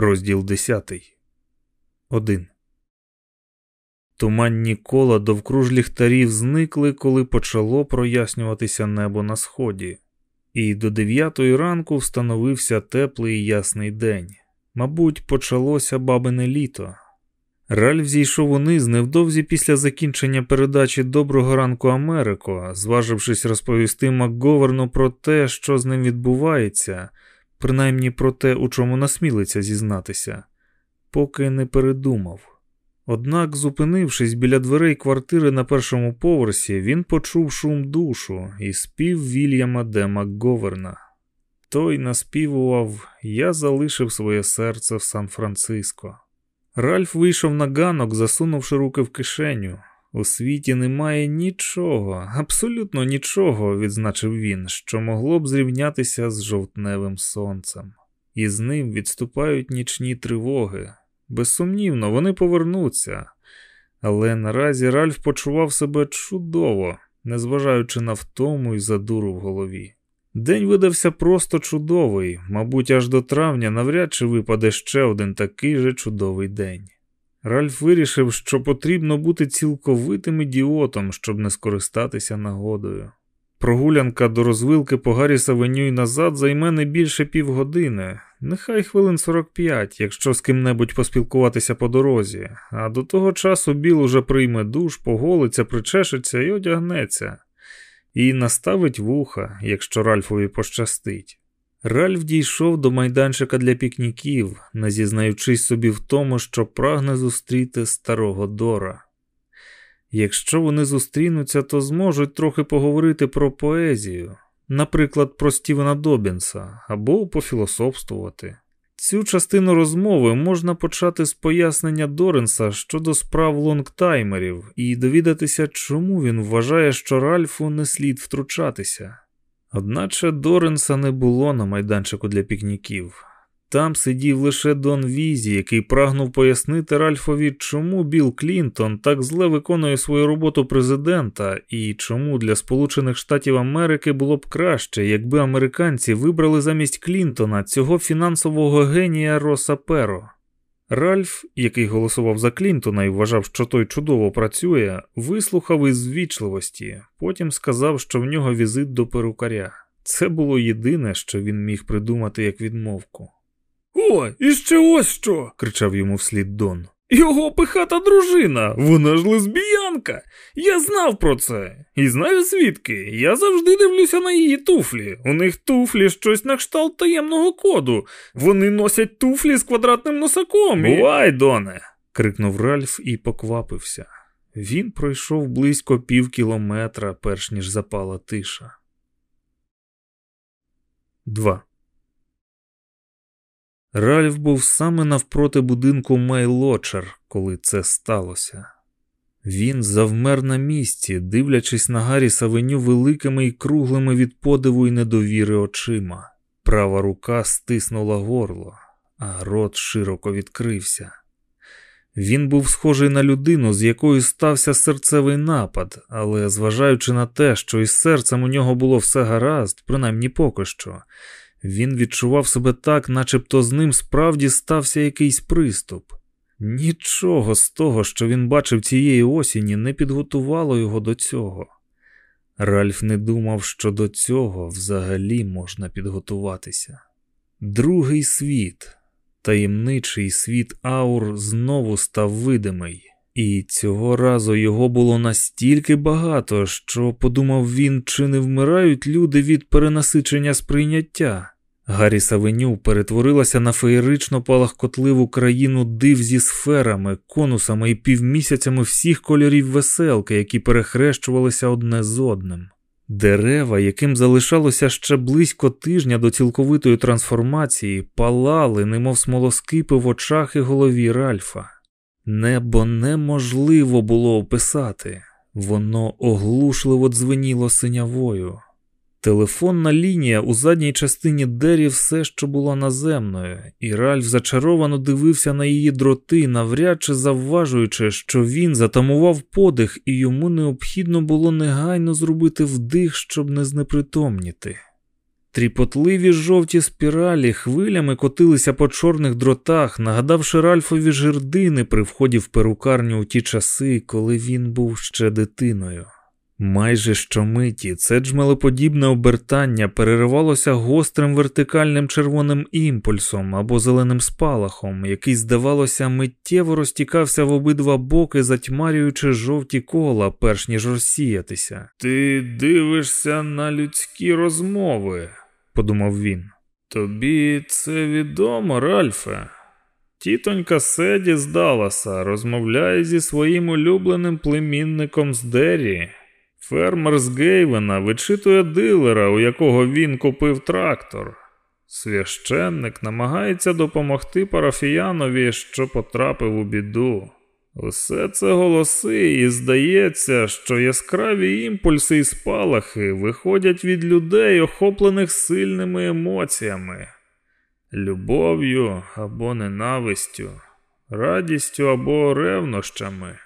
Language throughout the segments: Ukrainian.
Розділ 10. 1. Туманні кола довкруж ліхтарів зникли, коли почало прояснюватися небо на сході, і до дев'ятої ранку встановився теплий і ясний день. Мабуть, почалося бабине літо. Ральф зійшов униз невдовзі після закінчення передачі Доброго ранку Америко, зважившись розповісти Макговерну про те, що з ним відбувається, принаймні про те, у чому насмілиться зізнатися, поки не передумав. Однак, зупинившись біля дверей квартири на першому поверсі, він почув шум душу і спів Вільяма Де Макговерна. Той наспівував Я залишив своє серце в Сан-Франциско. Ральф вийшов на ганок, засунувши руки в кишеню. У світі немає нічого, абсолютно нічого, відзначив він, що могло б зрівнятися з жовтневим сонцем. І з ним відступають нічні тривоги. Безсумнівно, вони повернуться. Але наразі Ральф почував себе чудово, незважаючи на втому і задуру в голові. День видався просто чудовий, мабуть, аж до травня навряд чи випаде ще один такий же чудовий день. Ральф вирішив, що потрібно бути цілковитим ідіотом, щоб не скористатися нагодою. Прогулянка до розвилки по Гарріс і назад займе не більше півгодини, нехай хвилин 45, якщо з ким-небудь поспілкуватися по дорозі, а до того часу Біл уже прийме душ, поголиться, причешеться і одягнеться, і наставить вуха, якщо Ральфові пощастить. Ральф дійшов до майданчика для пікніків, не зізнаючись собі в тому, що прагне зустріти старого Дора. Якщо вони зустрінуться, то зможуть трохи поговорити про поезію, наприклад, про Стівена Добінса або пофілософствувати. Цю частину розмови можна почати з пояснення Доренса щодо справ лонгтаймерів і довідатися, чому він вважає, що Ральфу не слід втручатися. Одначе Доренса не було на майданчику для пікніків. Там сидів лише Дон Візі, який прагнув пояснити Ральфові, чому Білл Клінтон так зле виконує свою роботу президента, і чому для Сполучених Штатів Америки було б краще, якби американці вибрали замість Клінтона цього фінансового генія Роса Перо. Ральф, який голосував за Клінтона і вважав, що той чудово працює, вислухав із звічливості, потім сказав, що в нього візит до перукаря. Це було єдине, що він міг придумати як відмовку. О, і ще ось що. кричав йому вслід Дон. Його пихата дружина, вона ж лесбіянка. Я знав про це. І знаю звідки. Я завжди дивлюся на її туфлі. У них туфлі щось на кшталт таємного коду. Вони носять туфлі з квадратним носаком. І... Бувай, Доне. крикнув Ральф і поквапився. Він пройшов близько пів кілометра, перш ніж запала тиша. 2. Ральф був саме навпроти будинку Мейлочер, коли це сталося. Він завмер на місці, дивлячись на Гаррі Савеню великими і круглими від подиву і недовіри очима. Права рука стиснула горло, а рот широко відкрився. Він був схожий на людину, з якою стався серцевий напад, але зважаючи на те, що із серцем у нього було все гаразд, принаймні поки що, він відчував себе так, начебто з ним справді стався якийсь приступ. Нічого з того, що він бачив цієї осені, не підготувало його до цього. Ральф не думав, що до цього взагалі можна підготуватися. Другий світ, таємничий світ аур знову став видимий, і цього разу його було настільки багато, що подумав він, чи не вмирають люди від перенасичення сприйняття. Гаррі Савеню перетворилася на феєрично палахкотливу країну див зі сферами, конусами і півмісяцями всіх кольорів веселки, які перехрещувалися одне з одним. Дерева, яким залишалося ще близько тижня до цілковитої трансформації, палали, немов смолоскипи в очах і голові Ральфа. Небо неможливо було описати, воно оглушливо дзвеніло синявою. Телефонна лінія у задній частині дері все що була наземною, і Ральф зачаровано дивився на її дроти, навряд чи завважуючи, що він затамував подих, і йому необхідно було негайно зробити вдих, щоб не знепритомніти. Тріпотливі жовті спіралі хвилями котилися по чорних дротах, нагадавши Ральфові жердини при вході в перукарню у ті часи, коли він був ще дитиною. Майже щомиті це джмелеподібне обертання переривалося гострим вертикальним червоним імпульсом або зеленим спалахом, який, здавалося, миттєво розтікався в обидва боки, затьмарюючи жовті кола, перш ніж розсіятися. Ти дивишся на людські розмови, подумав він. Тобі це відомо, Ральфе. Тітонька Седі з Далласа розмовляє зі своїм улюбленим племінником з Деррі. Фермер з Гейвена вичитує дилера, у якого він купив трактор. Священник намагається допомогти парафіянові, що потрапив у біду. Усе це голоси, і здається, що яскраві імпульси і спалахи виходять від людей, охоплених сильними емоціями, любов'ю або ненавистю, радістю або ревнощами.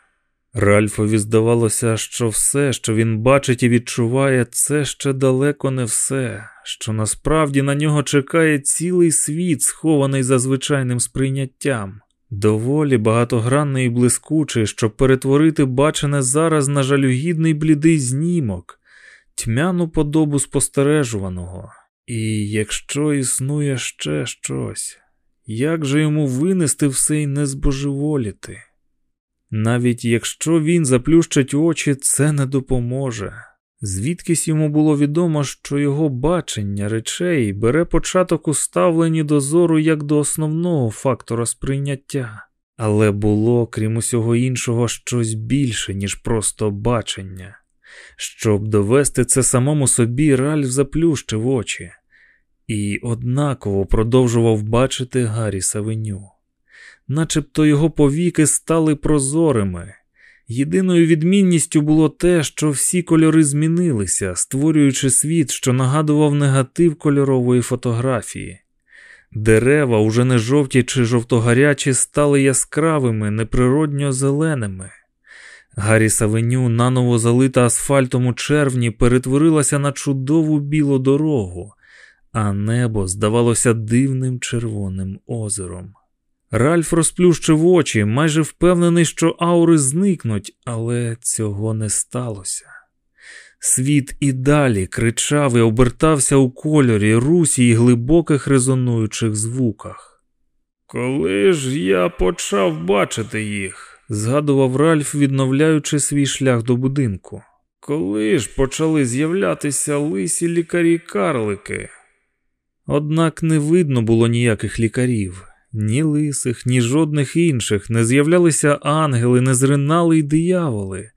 Ральфові здавалося, що все, що він бачить і відчуває, це ще далеко не все, що насправді на нього чекає цілий світ, схований за звичайним сприйняттям, доволі багатогранний і блискучий, щоб перетворити бачене зараз на жалюгідний блідий знімок, тьмяну подобу спостережуваного. І якщо існує ще щось, як же йому винести все й не збожеволіти? Навіть якщо він заплющить очі, це не допоможе. Звідкись йому було відомо, що його бачення речей бере початок у ставленні до зору як до основного фактора сприйняття, але було, крім усього іншого, щось більше, ніж просто бачення. Щоб довести це самому собі, Ральф заплющив очі і однаково продовжував бачити Гаррі Савеню начебто його повіки стали прозорими. Єдиною відмінністю було те, що всі кольори змінилися, створюючи світ, що нагадував негатив кольорової фотографії. Дерева, уже не жовті чи жовтогарячі, стали яскравими, неприродньо зеленими. Гаррі Савеню, наново залита асфальтом у червні, перетворилася на чудову білу дорогу, а небо здавалося дивним червоним озером. Ральф розплющив очі, майже впевнений, що аури зникнуть, але цього не сталося. Світ і далі кричав і обертався у кольорі, русі й глибоких резонуючих звуках. Коли ж я почав бачити їх, згадував Ральф, відновляючи свій шлях до будинку. Коли ж почали з'являтися лисі лікарі-карлики? Однак не видно було ніяких лікарів. Ні лисих, ні жодних інших не з'являлися ангели, не зринали й дияволи.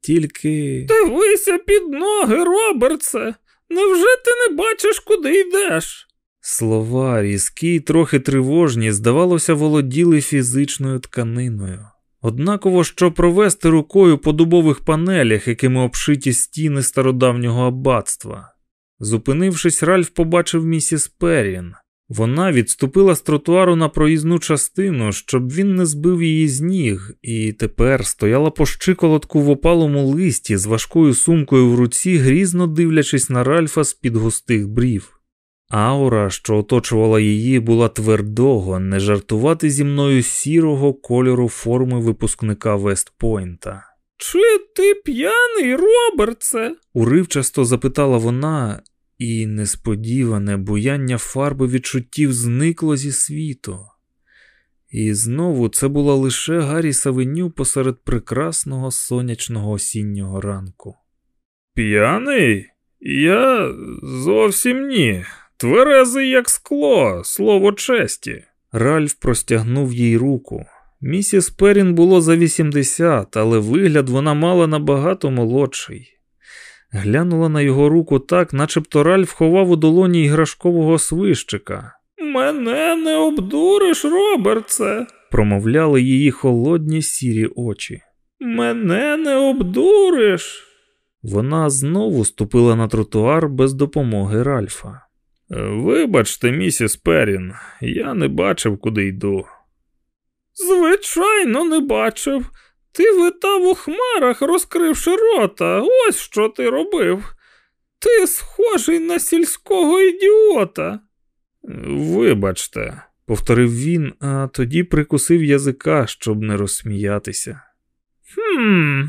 Тільки. Дивися під ноги, Робертсе. Невже ти не бачиш, куди йдеш? Слова різкі й трохи тривожні, здавалося, володіли фізичною тканиною. Однаково, що провести рукою по дубових панелях, якими обшиті стіни стародавнього аббатства. Зупинившись, Ральф побачив місіс Перрін. Вона відступила з тротуару на проїзну частину, щоб він не збив її з ніг, і тепер стояла по щиколотку в опалому листі з важкою сумкою в руці, грізно дивлячись на Ральфа з під густих брів. Аура, що оточувала її, була твердого, не жартувати зі мною сірого кольору форми випускника Вестпойнта. Чи ти п'яний, Робертсе? уривчасто запитала вона, і несподіване буяння фарби відчуттів зникло зі світу. І знову це була лише Гаррі Савеню посеред прекрасного сонячного осіннього ранку. П'яний? Я зовсім ні. Тверезий, як скло, слово честі. Ральф простягнув їй руку. Місіс Перін було за 80, але вигляд вона мала набагато молодший. Глянула на його руку так, начебто Ральф ховав у долоні іграшкового свищика. Мене не обдуриш, Робертсе, промовляли її холодні сірі очі. Мене не обдуриш. Вона знову ступила на тротуар без допомоги Ральфа. Вибачте, місіс Перін, я не бачив, куди йду. Звичайно, не бачив. Ти витав у хмарах, розкривши рота. Ось що ти робив. Ти схожий на сільського ідіота. Вибачте, повторив він, а тоді прикусив язика, щоб не розсміятися. Хм.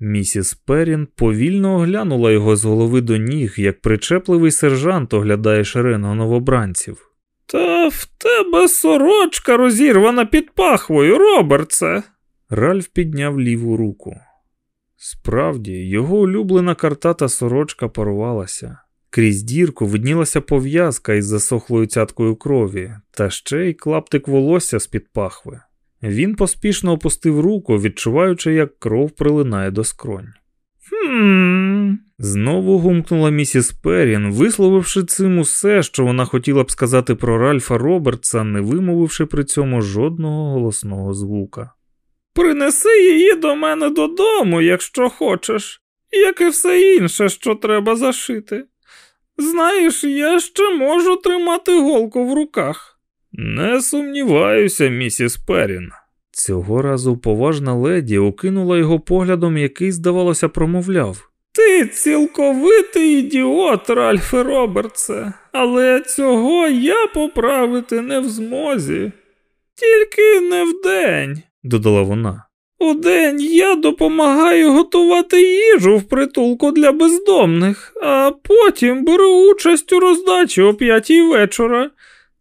Місіс Перін повільно оглянула його з голови до ніг, як причепливий сержант оглядає шеренгу новобранців. Та в тебе сорочка розірвана під пахвою, Робертсе. Ральф підняв ліву руку. Справді, його улюблена картата сорочка порвалася. Крізь дірку виднілася пов'язка із засохлою цяткою крові, та ще й клаптик волосся з-під пахви. Він поспішно опустив руку, відчуваючи, як кров прилинає до скронь. Хм. Знову гумкнула місіс Перрін, висловивши цим усе, що вона хотіла б сказати про Ральфа Робертса, не вимовивши при цьому жодного голосного звука. Принеси її до мене додому, якщо хочеш, як і все інше, що треба зашити. Знаєш, я ще можу тримати голку в руках. Не сумніваюся, місіс Перрін. Цього разу поважна леді окинула його поглядом, який, здавалося, промовляв. Ти цілковитий ідіот, Ральфе Робертсе, але цього я поправити не в змозі. Тільки не вдень, додала вона. Удень я допомагаю готувати їжу в притулку для бездомних, а потім беру участь у роздачі о п'ятій вечора.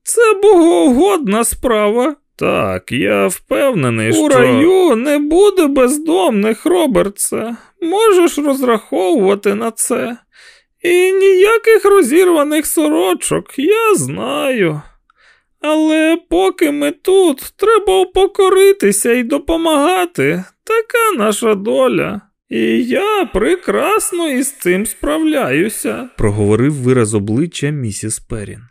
Це богоугодна справа. Так, я впевнений, що. У раю не буде бездомних, Робертсе. Можеш розраховувати на це. І ніяких розірваних сорочок, я знаю. Але поки ми тут, треба упокоритися і допомагати. Така наша доля. І я прекрасно із цим справляюся, проговорив вираз обличчя місіс Перін.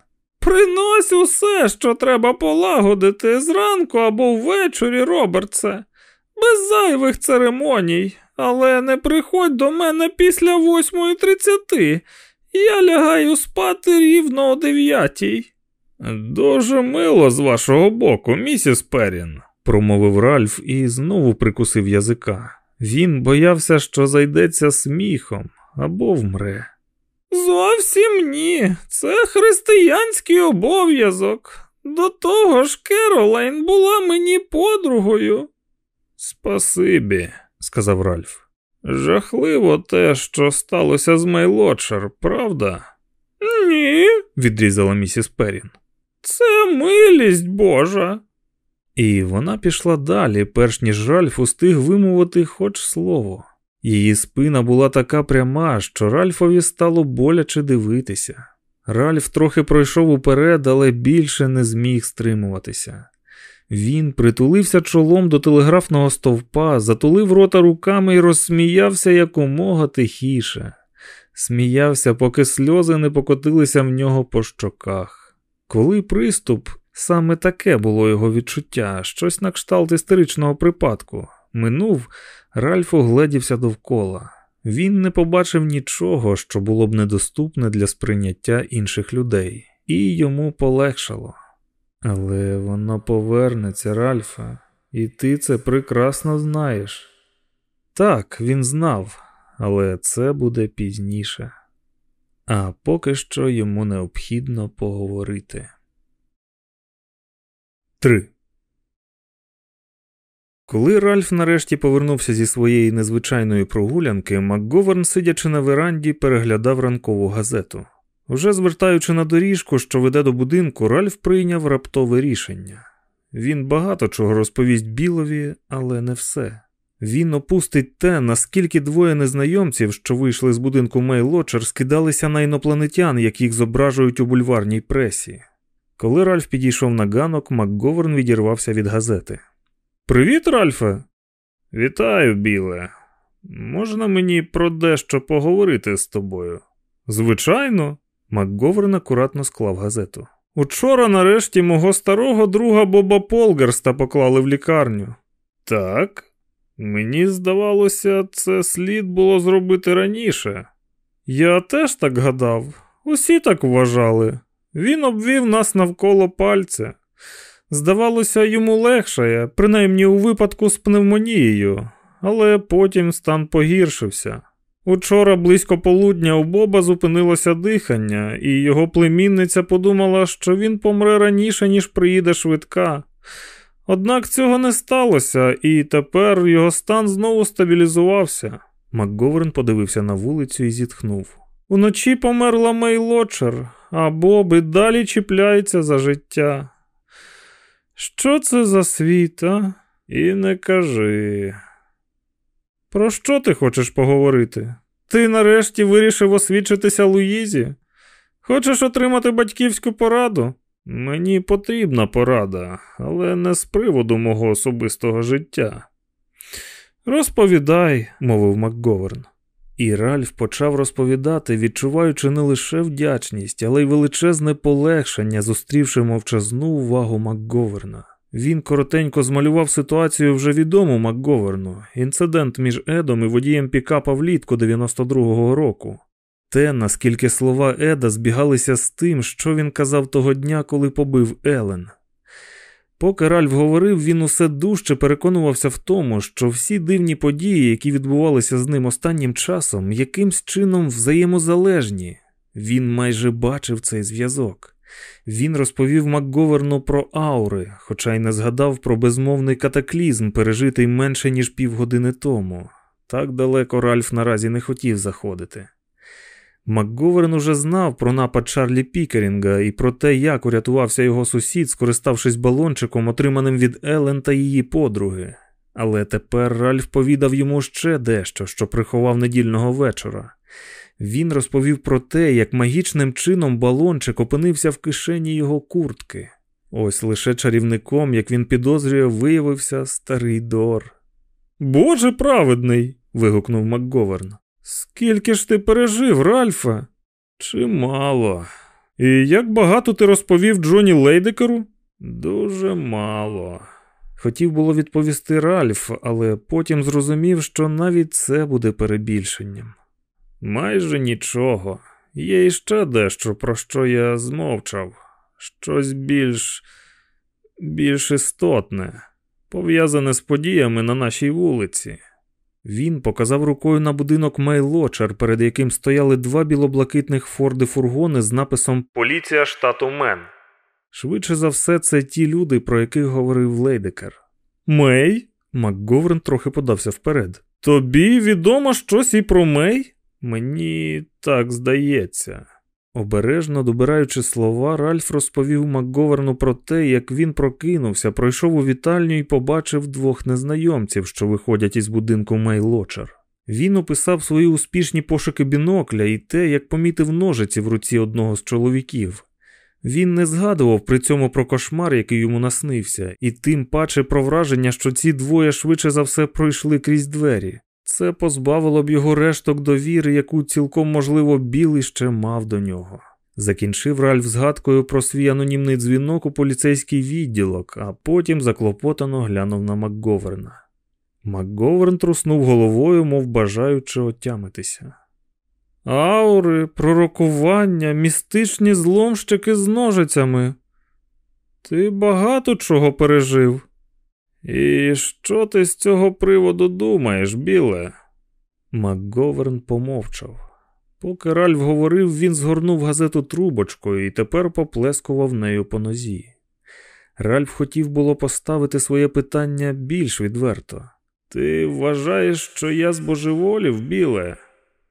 Принось усе, що треба полагодити зранку або ввечері, Робертсе, без зайвих церемоній, але не приходь до мене після 8.30. Я лягаю спати рівно о дев'ятій. Дуже мило з вашого боку, місіс Перін, промовив Ральф і знову прикусив язика. Він боявся, що зайдеться сміхом або вмре. Зовсім ні, це християнський обов'язок. До того ж, Керолайн була мені подругою. Спасибі, сказав Ральф. Жахливо те, що сталося з Мейлотшер, правда? Ні, відрізала місіс Перін. Це милість Божа. І вона пішла далі, перш ніж Ральф устиг вимовити хоч слово. Її спина була така пряма, що Ральфові стало боляче дивитися. Ральф трохи пройшов уперед, але більше не зміг стримуватися. Він притулився чолом до телеграфного стовпа, затулив рота руками і розсміявся якомога тихіше. Сміявся, поки сльози не покотилися в нього по щоках. Коли приступ, саме таке було його відчуття, щось на кшталт істеричного припадку, минув, Ральф огледівся довкола. Він не побачив нічого, що було б недоступне для сприйняття інших людей, і йому полегшало. Але воно повернеться, Ральфа, і ти це прекрасно знаєш. Так, він знав, але це буде пізніше. А поки що йому необхідно поговорити. 3. Коли Ральф нарешті повернувся зі своєї незвичайної прогулянки, МакГоверн, сидячи на веранді, переглядав ранкову газету. Вже звертаючи на доріжку, що веде до будинку, Ральф прийняв раптове рішення. Він багато чого розповість Білові, але не все. Він опустить те, наскільки двоє незнайомців, що вийшли з будинку Мейлочер, скидалися на інопланетян, яких зображують у бульварній пресі. Коли Ральф підійшов на ганок, МакГоверн відірвався від газети. Привіт, Ральфе. Вітаю, Біле. Можна мені про дещо поговорити з тобою? Звичайно, МакГоверн акуратно склав газету. Учора, нарешті, мого старого друга Боба Полгарста поклали в лікарню. Так, мені здавалося, це слід було зробити раніше. Я теж так гадав, усі так вважали. Він обвів нас навколо пальця. Здавалося, йому легшає, принаймні у випадку з пневмонією, але потім стан погіршився. Учора близько полудня у Боба зупинилося дихання, і його племінниця подумала, що він помре раніше, ніж приїде швидка. Однак цього не сталося, і тепер його стан знову стабілізувався. МакГоверн подивився на вулицю і зітхнув. Уночі померла Мей Лочер, а Боб і далі чіпляється за життя. Що це за світ, а? І не кажи. Про що ти хочеш поговорити? Ти нарешті вирішив освідчитися Луїзі? Хочеш отримати батьківську пораду? Мені потрібна порада, але не з приводу мого особистого життя. Розповідай, мовив МакГоверн. І Ральф почав розповідати, відчуваючи не лише вдячність, але й величезне полегшення, зустрівши мовчазну увагу МакГоверна. Він коротенько змалював ситуацію вже відому МакГоверну, інцидент між Едом і водієм Пікапа влітку 92-го року. Те, наскільки слова Еда збігалися з тим, що він казав того дня, коли побив Елен. Поки Ральф говорив, він усе дужче переконувався в тому, що всі дивні події, які відбувалися з ним останнім часом, якимсь чином взаємозалежні. Він майже бачив цей зв'язок. Він розповів Макговерну про аури, хоча й не згадав про безмовний катаклізм, пережитий менше ніж півгодини тому. Так далеко Ральф наразі не хотів заходити. МакГоверн уже знав про напад Чарлі Пікерінга і про те, як урятувався його сусід, скориставшись балончиком, отриманим від Елен та її подруги. Але тепер Ральф повідав йому ще дещо, що приховав недільного вечора. Він розповів про те, як магічним чином балончик опинився в кишені його куртки. Ось лише чарівником, як він підозрює, виявився старий Дор. Боже праведний. вигукнув МакГоверн. Скільки ж ти пережив, Ральфа? Чимало. І як багато ти розповів Джоні Лейдекеру? Дуже мало. Хотів було відповісти Ральф, але потім зрозумів, що навіть це буде перебільшенням. Майже нічого. Є іще дещо, про що я змовчав, щось більш більш істотне, пов'язане з подіями на нашій вулиці. Він показав рукою на будинок Мейлочер, перед яким стояли два білоблакитних форди фургони з написом Поліція штату Мен. Швидше за все, це ті люди, про яких говорив Лейдекер. Мей? МакГоверн трохи подався вперед. Тобі відомо щось і про Мей? Мені так здається. Обережно добираючи слова, Ральф розповів Макговерну про те, як він прокинувся, пройшов у вітальню і побачив двох незнайомців, що виходять із будинку Мейлочер. Він описав свої успішні пошуки бінокля і те, як помітив ножиці в руці одного з чоловіків. Він не згадував при цьому про кошмар, який йому наснився, і тим паче про враження, що ці двоє швидше за все пройшли крізь двері. Це позбавило б його решток довіри, яку цілком можливо білий ще мав до нього. Закінчив Ральф згадкою про свій анонімний дзвінок у поліцейський відділок, а потім заклопотано глянув на Макговерна. Макговерн труснув головою, мов бажаючи отямитися. Аури, пророкування, містичні зломщики з ножицями. Ти багато чого пережив. І що ти з цього приводу думаєш, біле? МакГоверн помовчав. Поки Ральф говорив, він згорнув газету трубочкою і тепер поплескував нею по нозі. Ральф хотів було поставити своє питання більш відверто. Ти вважаєш, що я збожеволів, біле?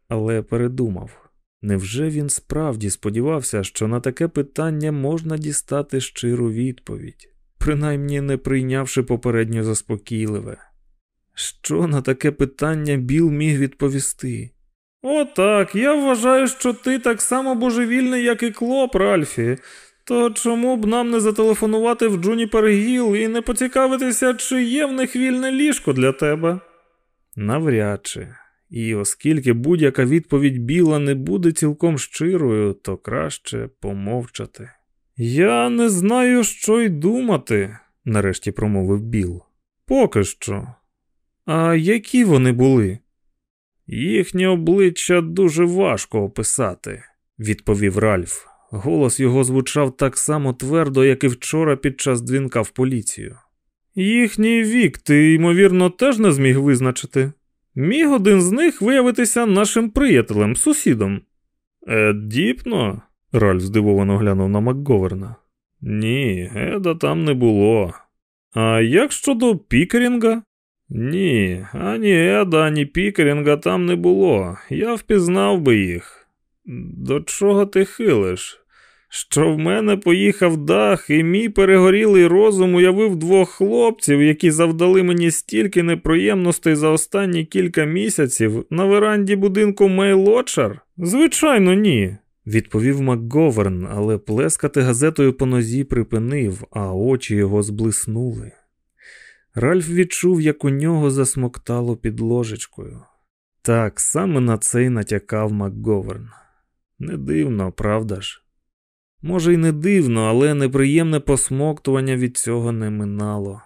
Але передумав. Невже він справді сподівався, що на таке питання можна дістати щиру відповідь? Принаймні не прийнявши попередньо заспокійливе. Що на таке питання Біл міг відповісти? Отак, я вважаю, що ти так само божевільний, як і клоп, Ральфі. То чому б нам не зателефонувати в Джуніпер Гіл і не поцікавитися, чи є в них вільне ліжко для тебе? Навряд чи. І оскільки будь-яка відповідь Біла не буде цілком щирою, то краще помовчати. Я не знаю, що й думати, нарешті промовив Біл. Поки що. А які вони були? Їхнє обличчя дуже важко описати, відповів Ральф. Голос його звучав так само твердо, як і вчора під час дзвінка в поліцію. Їхній вік, ти, ймовірно, теж не зміг визначити? Міг один з них виявитися нашим приятелем, сусідом. Діпно? Ральф здивовано глянув на Макговерна. Ні, Еда там не було. А як щодо Пікерінга? Ні, ані Еда, ані Пікерінга там не було. Я впізнав би їх. До чого ти хилиш? Що в мене поїхав дах, і мій перегорілий розум уявив двох хлопців, які завдали мені стільки неприємностей за останні кілька місяців на веранді будинку Мейлочар? Звичайно, ні відповів МакГоверн, але плескати газетою по нозі припинив, а очі його зблиснули. Ральф відчув, як у нього засмоктало під ложечкою. Так, саме на це й натякав МакГоверн. Не дивно, правда ж? Може, й не дивно, але неприємне посмоктування від цього не минало.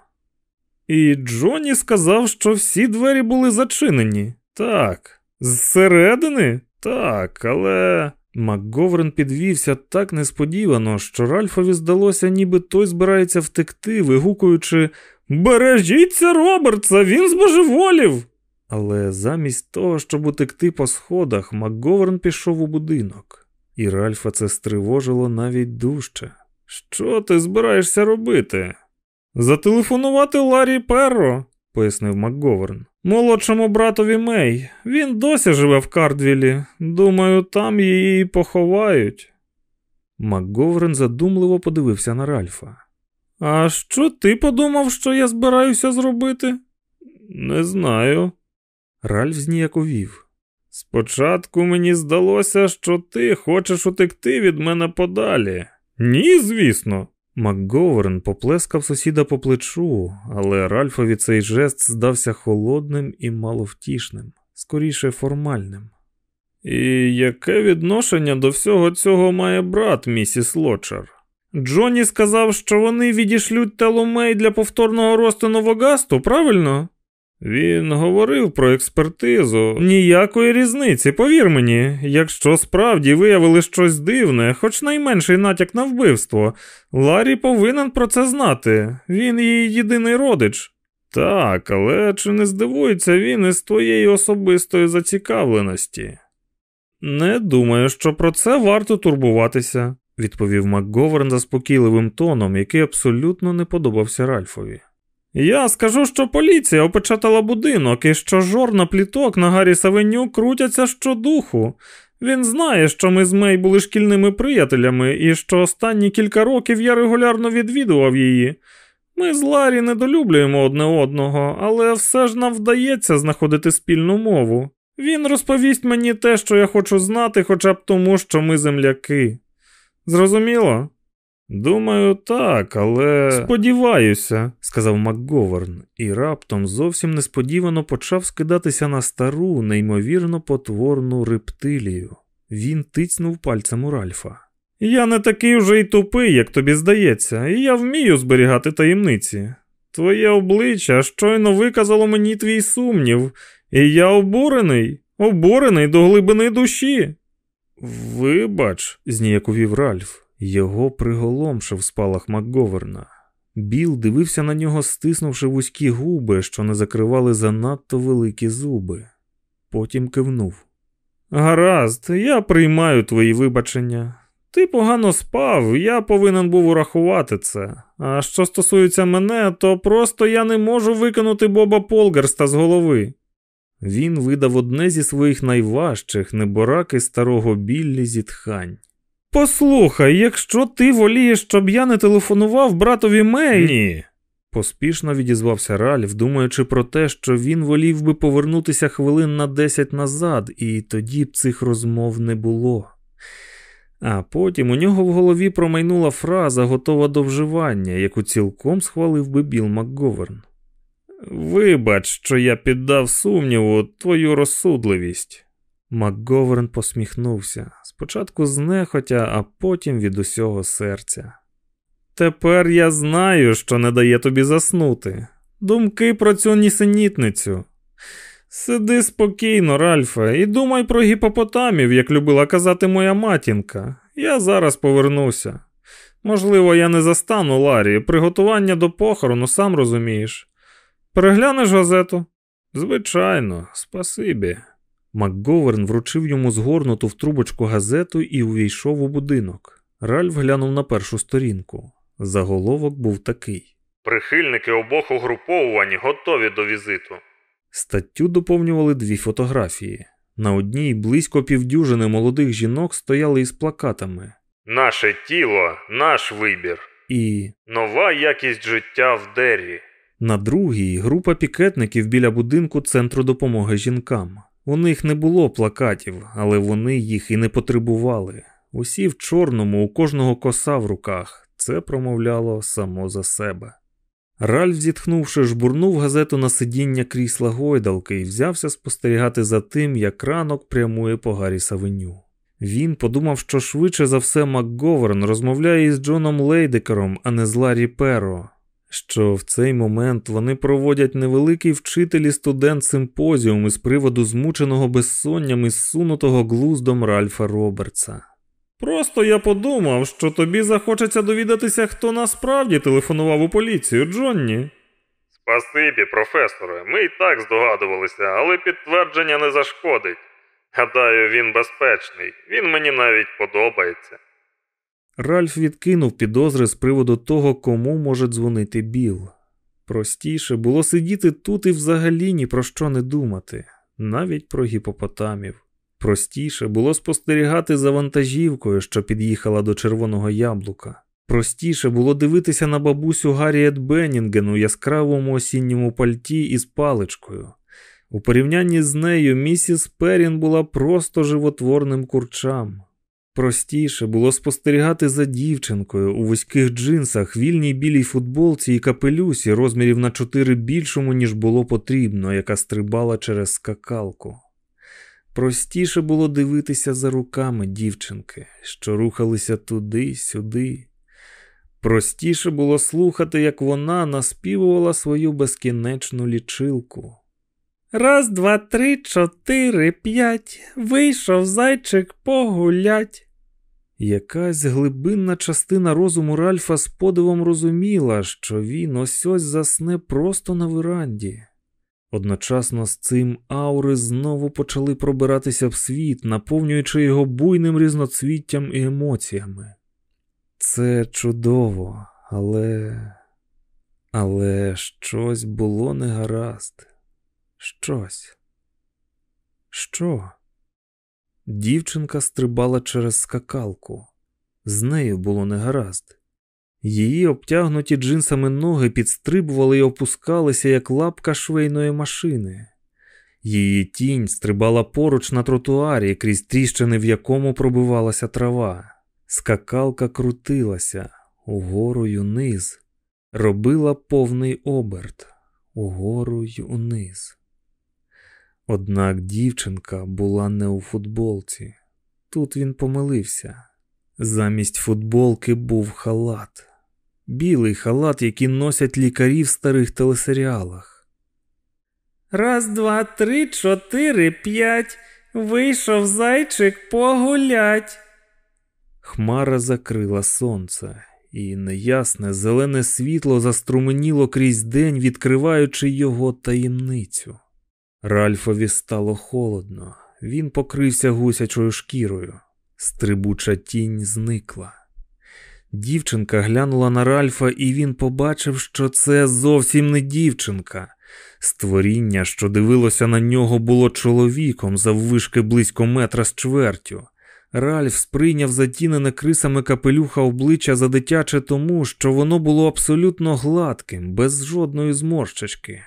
І Джоні сказав, що всі двері були зачинені. Так, зсередини? Так, але. МакГоверн підвівся так несподівано, що Ральфові здалося, ніби той збирається втекти, вигукуючи Бережіться, Робертса, він збожеволів. Але замість того, щоб утекти по сходах, МакГоверн пішов у будинок, і Ральфа це стривожило навіть дужче. Що ти збираєшся робити? Зателефонувати Ларі Перро, пояснив МакГоверн. Молодшому братові Мей. Він досі живе в Кардвілі. Думаю, там її поховають. МакГоверн задумливо подивився на Ральфа. А що ти подумав, що я збираюся зробити? Не знаю. Ральф зніяковів. Спочатку мені здалося, що ти хочеш утекти від мене подалі. Ні, звісно. МакГоверн поплескав сусіда по плечу, але Ральфові цей жест здався холодним і маловтішним, скоріше формальним. І яке відношення до всього цього має брат, місіс Лочер? Джонні сказав, що вони відішлють теломей для повторного росту новогасту, правильно? Він говорив про експертизу. Ніякої різниці, повір мені, якщо справді виявили щось дивне, хоч найменший натяк на вбивство, Ларі повинен про це знати. Він її єдиний родич. Так, але чи не здивується він із твоєї особистої зацікавленості? Не думаю, що про це варто турбуватися, відповів МакГоверн заспокійливим тоном, який абсолютно не подобався Ральфові. Я скажу, що поліція опечатала будинок і що жорна пліток на Гаррі Савеню крутяться щодуху. Він знає, що ми з Мей були шкільними приятелями і що останні кілька років я регулярно відвідував її. Ми з Ларі недолюблюємо одне одного, але все ж нам вдається знаходити спільну мову. Він розповість мені те, що я хочу знати, хоча б тому, що ми земляки. Зрозуміло? Думаю, так, але. Сподіваюся, сказав МакГоверн, і раптом зовсім несподівано почав скидатися на стару, неймовірно потворну рептилію. Він тицнув пальцем у Ральфа. Я не такий уже й тупий, як тобі здається, і я вмію зберігати таємниці. Твоє обличчя щойно виказало мені твій сумнів, і я обурений, обурений до глибини душі. Вибач, зніяковів Ральф. Його приголомшив спалах Макговерна. Біл дивився на нього, стиснувши вузькі губи, що не закривали занадто великі зуби. Потім кивнув. Гаразд, я приймаю твої вибачення. Ти погано спав, я повинен був урахувати це. А що стосується мене, то просто я не можу викинути Боба Полгарста з голови. Він видав одне зі своїх найважчих небораки старого біллі зітхань. Послухай, якщо ти волієш, щоб я не телефонував братові Мей. Ні. Поспішно відізвався Ральф, думаючи про те, що він волів би повернутися хвилин на десять назад, і тоді б цих розмов не було. А потім у нього в голові промайнула фраза, готова до вживання, яку цілком схвалив би Біл МакГоверн. Вибач, що я піддав сумніву твою розсудливість. МакГоверн посміхнувся спочатку знехотя, а потім від усього серця. Тепер я знаю, що не дає тобі заснути. Думки про цю нісенітницю. Сиди спокійно, Ральфе, і думай про гіпопотамів, як любила казати моя матінка. Я зараз повернуся. Можливо, я не застану Ларі, приготування до похорону, сам розумієш. Переглянеш газету? Звичайно, спасибі. МакГоверн вручив йому згорнуту в трубочку газету і увійшов у будинок. Ральф глянув на першу сторінку. Заголовок був такий: Прихильники обох угруповувань готові до візиту. Статтю доповнювали дві фотографії. На одній близько півдюжини молодих жінок стояли із плакатами. Наше тіло, наш вибір. І нова якість життя в Деррі. На другій група пікетників біля будинку центру допомоги жінкам. У них не було плакатів, але вони їх і не потребували. Усі в чорному, у кожного коса в руках. Це промовляло само за себе. Ральф, зітхнувши, жбурнув газету на сидіння крісла гойдалки і взявся спостерігати за тим, як ранок прямує по Гаррі Савеню. Він подумав, що швидше за все МакГоверн розмовляє із Джоном Лейдекером, а не з Ларі Перо, що в цей момент вони проводять невеликий вчитель і студент симпозіум із приводу змученого безсонням і зсунутого глуздом Ральфа Робертса. Просто я подумав, що тобі захочеться довідатися, хто насправді телефонував у поліцію, Джонні. Спасибі, професоре, ми і так здогадувалися, але підтвердження не зашкодить. Гадаю, він безпечний, він мені навіть подобається. Ральф відкинув підозри з приводу того, кому може дзвонити Біл. Простіше було сидіти тут і взагалі ні про що не думати, навіть про гіпопотамів. Простіше було спостерігати за вантажівкою, що під'їхала до червоного яблука. Простіше було дивитися на бабусю Гарріет Беннінген у яскравому осінньому пальті із паличкою. У порівнянні з нею місіс Перін була просто животворним курчам. Простіше було спостерігати за дівчинкою у вузьких джинсах, вільній білій футболці і капелюсі розмірів на чотири більшому, ніж було потрібно, яка стрибала через скакалку. Простіше було дивитися за руками дівчинки, що рухалися туди-сюди. Простіше було слухати, як вона наспівувала свою безкінечну лічилку. Раз, два, три, чотири, п'ять. Вийшов зайчик погулять. Якась глибинна частина розуму Ральфа з подивом розуміла, що він ось ось засне просто на веранді. Одночасно з цим аури знову почали пробиратися в світ, наповнюючи його буйним різноцвіттям і емоціями. Це чудово, але. Але щось було негаразд. Щось. Що? Дівчинка стрибала через скакалку. З нею було негаразд. Її обтягнуті джинсами ноги підстрибували і опускалися, як лапка швейної машини. Її тінь стрибала поруч на тротуарі, крізь тріщини, в якому пробивалася трава. Скакалка крутилася угору й униз, робила повний оберт угору й униз. Однак дівчинка була не у футболці. Тут він помилився. Замість футболки був халат, білий халат, який носять лікарі в старих телесеріалах. Раз, два, три, чотири, п'ять. Вийшов зайчик погулять. Хмара закрила сонце, і неясне зелене світло заструменіло крізь день, відкриваючи його таємницю. Ральфові стало холодно, він покрився гусячою шкірою. Стрибуча тінь зникла. Дівчинка глянула на Ральфа, і він побачив, що це зовсім не дівчинка. Створіння, що дивилося на нього, було чоловіком заввишки близько метра з чвертю. Ральф сприйняв затінене крисами капелюха обличчя за дитяче тому, що воно було абсолютно гладким, без жодної зморщички.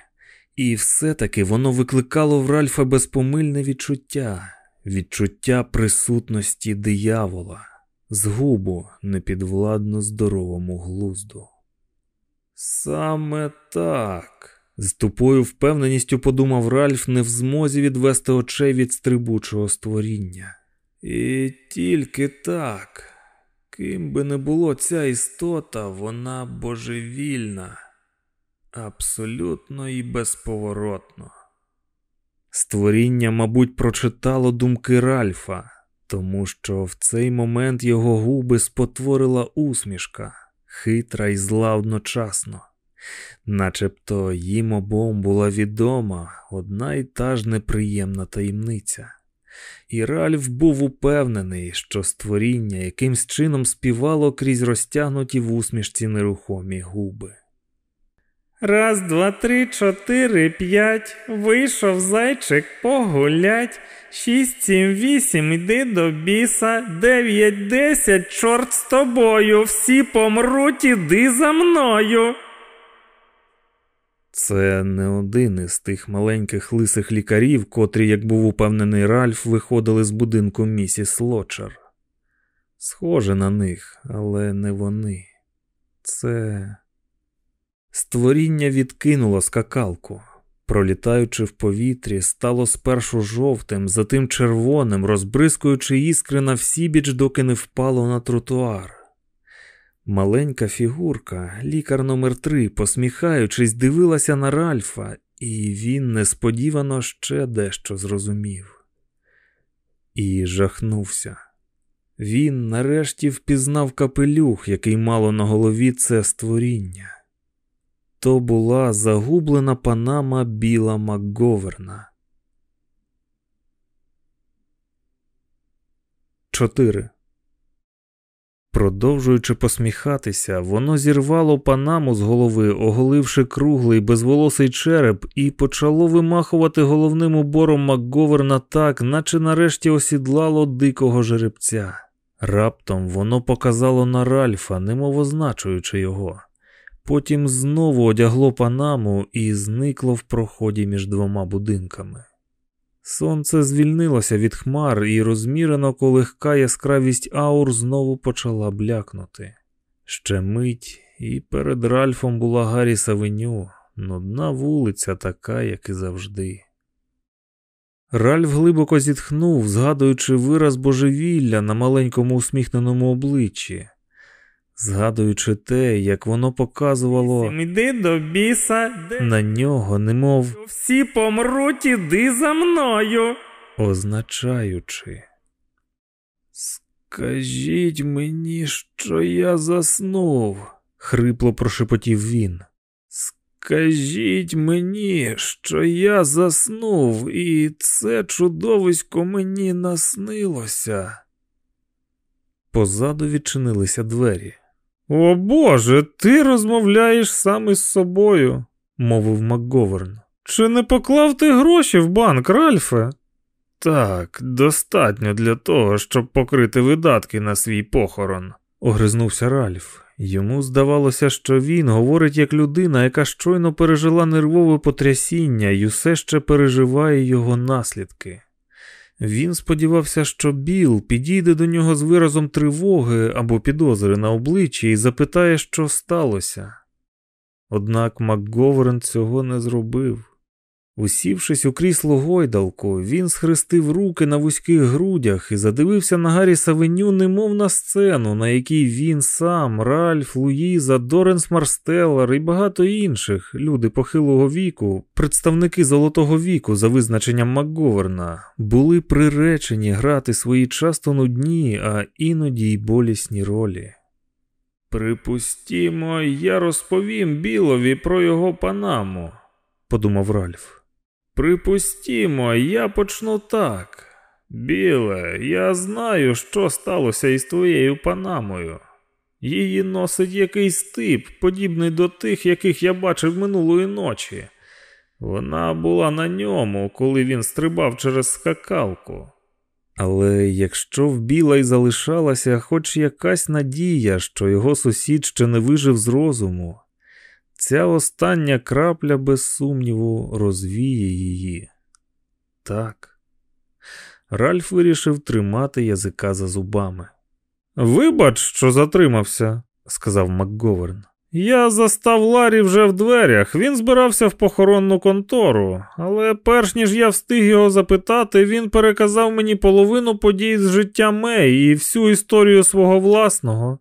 І все-таки воно викликало в Ральфа безпомильне відчуття, відчуття присутності диявола, згубу непідвладно здоровому глузду. Саме так, з тупою впевненістю подумав Ральф, не в змозі відвести очей від стрибучого створіння. І тільки так, ким би не було ця істота, вона божевільна абсолютно і безповоротно. Створіння, мабуть, прочитало думки Ральфа, тому що в цей момент його губи спотворила усмішка, хитра і зла одночасно. начебто їм обом була відома одна і та ж неприємна таємниця. І Ральф був упевнений, що створіння якимсь чином співало крізь розтягнуті в усмішці нерухомі губи. Раз, два, три, чотири, п'ять. Вийшов зайчик погулять. Шість, сім, вісім, іди до біса. Дев'ять, десять, чорт з тобою. Всі помруть, іди за мною. Це не один із тих маленьких лисих лікарів, котрі, як був упевнений Ральф, виходили з будинку місіс Лочер. Схоже на них, але не вони. Це створіння відкинуло скакалку. Пролітаючи в повітрі, стало спершу жовтим, затим червоним, розбризкуючи іскри на всібіч, доки не впало на тротуар. Маленька фігурка, лікар номер три, посміхаючись, дивилася на Ральфа, і він несподівано ще дещо зрозумів. І жахнувся. Він нарешті впізнав капелюх, який мало на голові це створіння. То була загублена панама Біла Макговерна. 4. Продовжуючи посміхатися, воно зірвало панаму з голови, оголивши круглий безволосий череп, і почало вимахувати головним убором Макговерна так, наче нарешті осідлало дикого жеребця. Раптом воно показало на Ральфа, немов означуючи його. Потім знову одягло панаму і зникло в проході між двома будинками. Сонце звільнилося від хмар, і розмірено, колегка яскравість аур знову почала блякнути. Ще мить, і перед Ральфом була Гарріс Авеню, нудна вулиця, така, як і завжди. Ральф глибоко зітхнув, згадуючи вираз божевілля на маленькому усміхненому обличчі згадуючи те, як воно показувало Іди до біса, на нього, немов всі помруть, іди за мною. означаючи. Скажіть мені, що я заснув, хрипло прошепотів він. Скажіть мені, що я заснув, і це чудовисько мені наснилося. Позаду відчинилися двері. О Боже, ти розмовляєш сам із собою, мовив МакГоверн. Чи не поклав ти гроші в банк, Ральфе? Так, достатньо для того, щоб покрити видатки на свій похорон, огризнувся Ральф. Йому здавалося, що він говорить як людина, яка щойно пережила нервове потрясіння і усе ще переживає його наслідки. Він сподівався, що Біл підійде до нього з виразом тривоги або підозри на обличчі і запитає, що сталося. Однак МакГоверн цього не зробив. Усівшись у крісло гойдалку, він схрестив руки на вузьких грудях і задивився на Гаррі Савеню, немов на сцену, на якій він сам, Ральф, Луїза, Доренс Марстеллар і багато інших, люди похилого віку, представники золотого віку, за визначенням Макговерна, були приречені грати свої часто нудні, а іноді й болісні ролі. Припустімо, я розповім Білові про його панаму, подумав Ральф. Припустімо, я почну так. Біле, я знаю, що сталося із твоєю панамою. Її носить якийсь тип, подібний до тих, яких я бачив минулої ночі. Вона була на ньому, коли він стрибав через скакалку. Але якщо в біла й залишалася хоч якась надія, що його сусід ще не вижив з розуму, Ця остання крапля, без сумніву, розвіє її. Так. Ральф вирішив тримати язика за зубами. Вибач, що затримався, сказав МакГоверн. Я застав Ларі вже в дверях, він збирався в похоронну контору, але перш ніж я встиг його запитати, він переказав мені половину подій з життя Мей і всю історію свого власного.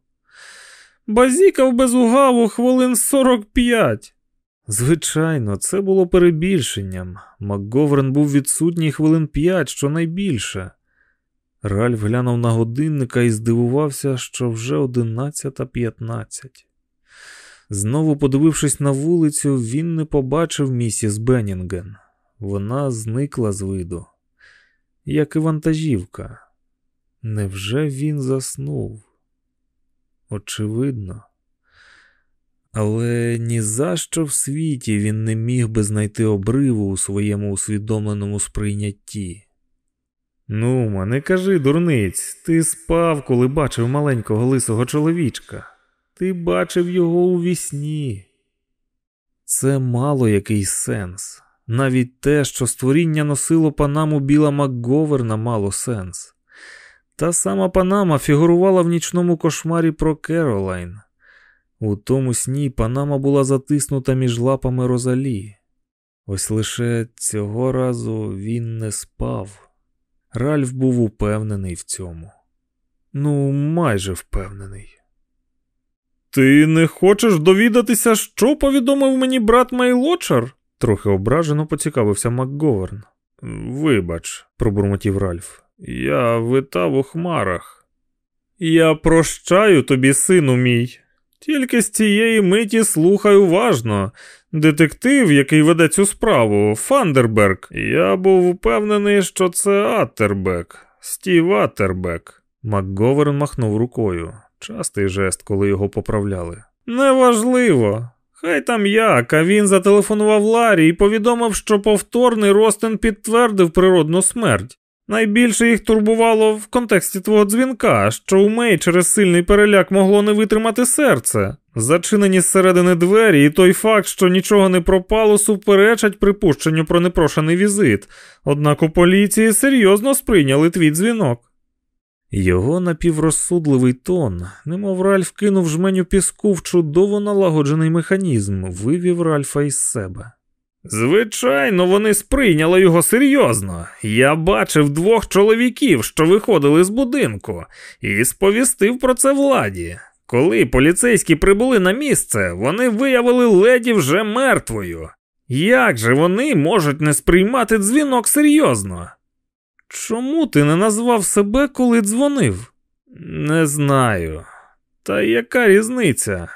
Базікав без угаву хвилин 45. Звичайно, це було перебільшенням. МакГоверн був відсутній хвилин п'ять, щонайбільше. Ральф глянув на годинника і здивувався, що вже одинадцята п'ятнадцять. Знову подивившись на вулицю, він не побачив місіс Беннінген. Вона зникла з виду, як і вантажівка. Невже він заснув? Очевидно. Але ні за що в світі він не міг би знайти обриву у своєму усвідомленому сприйнятті. Ну, не кажи, дурниць, ти спав, коли бачив маленького лисого чоловічка. Ти бачив його у вісні. Це мало який сенс. Навіть те, що створіння носило панаму Біла Макговерна, мало сенс. Та сама Панама фігурувала в нічному кошмарі про Керолайн. У тому сні Панама була затиснута між лапами Розалі. Ось лише цього разу він не спав. Ральф був упевнений в цьому. Ну, майже впевнений. Ти не хочеш довідатися, що повідомив мені брат Мейлочар? трохи ображено поцікавився МакГоверн. Вибач, пробурмотів Ральф. Я витав у хмарах. Я прощаю тобі, сину мій. Тільки з цієї миті слухай уважно. Детектив, який веде цю справу, Фандерберг. Я був впевнений, що це Аттербек, Стів Аттербек. МакГоверн махнув рукою. Частий жест, коли його поправляли. Неважливо. Хай там як, а він зателефонував Ларі і повідомив, що повторний Ростен підтвердив природну смерть. Найбільше їх турбувало в контексті твого дзвінка, що у Мей через сильний переляк могло не витримати серце. Зачинені зсередини двері, і той факт, що нічого не пропало, суперечать припущенню про непрошений візит. Однак у поліції серйозно сприйняли твій дзвінок. Його напіврозсудливий тон, немов Ральф кинув жменю піску в чудово налагоджений механізм, вивів Ральфа із себе. Звичайно, вони сприйняли його серйозно. Я бачив двох чоловіків, що виходили з будинку, і сповістив про це владі. Коли поліцейські прибули на місце, вони виявили леді вже мертвою. Як же вони можуть не сприймати дзвінок серйозно? Чому ти не назвав себе, коли дзвонив? Не знаю. Та яка різниця?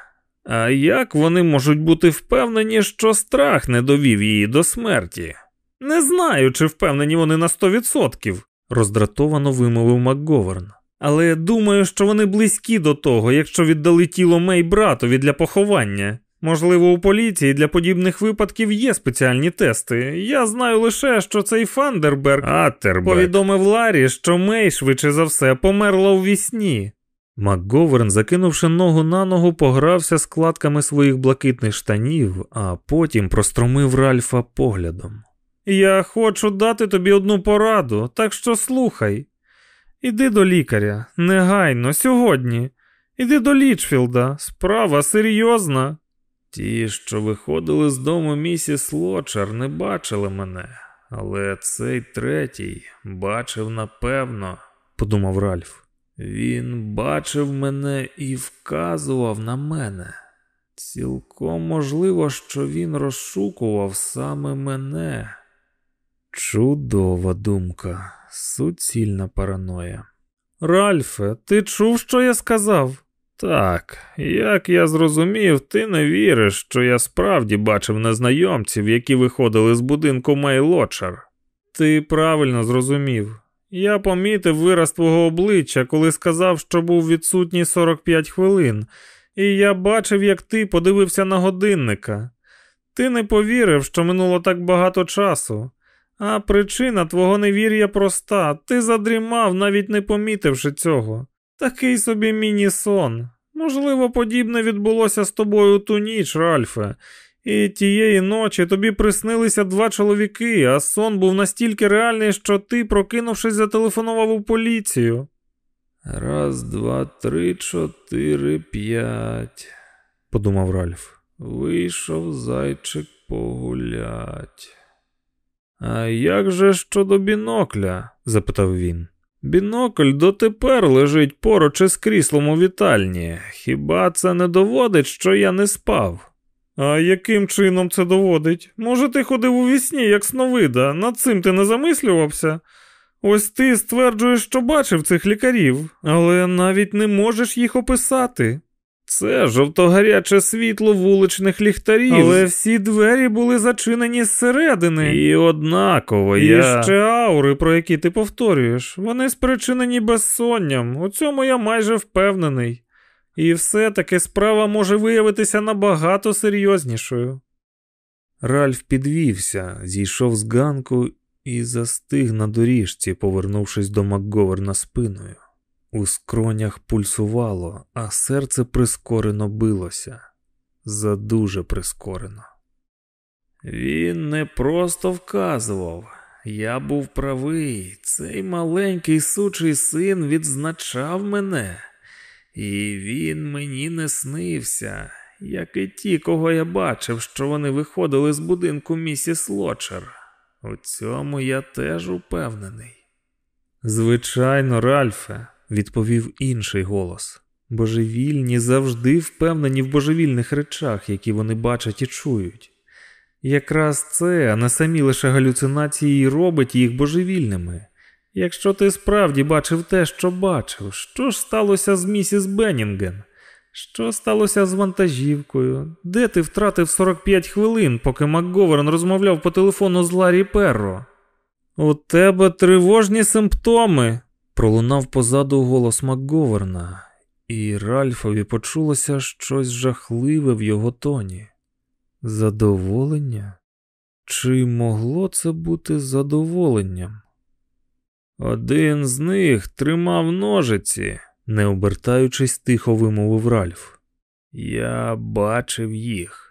А як вони можуть бути впевнені, що страх не довів її до смерті? Не знаю, чи впевнені вони на сто відсотків, роздратовано вимовив МакГоверн. Але думаю, що вони близькі до того, якщо віддали тіло Мей братові для поховання. Можливо, у поліції для подібних випадків є спеціальні тести. Я знаю лише, що цей Фандерберг Аттербек. повідомив Ларі, що Мей швидше за все померла у вісні. МакГоверн, закинувши ногу на ногу, погрався складками своїх блакитних штанів, а потім простромив Ральфа поглядом. Я хочу дати тобі одну пораду, так що слухай. Іди до лікаря, негайно, сьогодні. Іди до Лічфілда, справа серйозна. Ті, що виходили з дому місіс Лочар, не бачили мене, але цей третій бачив напевно, подумав Ральф. Він бачив мене і вказував на мене. Цілком можливо, що він розшукував саме мене. Чудова думка, суцільна параноя. Ральфе, ти чув, що я сказав? Так, як я зрозумів, ти не віриш, що я справді бачив незнайомців, які виходили з будинку Мейлочар. Ти правильно зрозумів. Я помітив вираз твого обличчя, коли сказав, що був відсутній 45 хвилин, і я бачив, як ти подивився на годинника. Ти не повірив, що минуло так багато часу. А причина твого невір'я проста, ти задрімав, навіть не помітивши цього. Такий собі міні-сон. Можливо, подібне відбулося з тобою ту ніч, Ральфе, і тієї ночі тобі приснилися два чоловіки, а сон був настільки реальний, що ти, прокинувшись, зателефонував у поліцію. Раз, два, три, чотири, п'ять, подумав Ральф. Вийшов зайчик погулять. А як же щодо бінокля? запитав він. Бінокль дотепер лежить поруч із кріслом у вітальні. Хіба це не доводить, що я не спав? А яким чином це доводить? Може, ти ходив у вісні, як сновида, над цим ти не замислювався? Ось ти стверджуєш, що бачив цих лікарів, але навіть не можеш їх описати. Це жовтогаряче світло вуличних ліхтарів. Але всі двері були зачинені зсередини. І однаково І я. ще аури, про які ти повторюєш, вони спричинені безсонням. У цьому я майже впевнений. І все-таки справа може виявитися набагато серйознішою. Ральф підвівся, зійшов з ганку і застиг на доріжці, повернувшись до Макговерна спиною. У скронях пульсувало, а серце прискорено билося. Задуже прискорено. Він не просто вказував. Я був правий, цей маленький сучий син відзначав мене, і він мені не снився, як і ті, кого я бачив, що вони виходили з будинку місіс Лочер. У цьому я теж упевнений. Звичайно, Ральфе, відповів інший голос. Божевільні завжди впевнені в божевільних речах, які вони бачать і чують. Якраз це, а не самі лише галюцинації і робить їх божевільними. Якщо ти справді бачив те, що бачив, що ж сталося з місіс Беннінген? Що сталося з вантажівкою? Де ти втратив 45 хвилин, поки МакГоверн розмовляв по телефону з Ларі Перро? У тебе тривожні симптоми, пролунав позаду голос МакГоверна, і Ральфові почулося щось жахливе в його тоні. Задоволення? Чи могло це бути задоволенням? Один з них тримав ножиці, не обертаючись, тихо вимовив Ральф. Я бачив їх.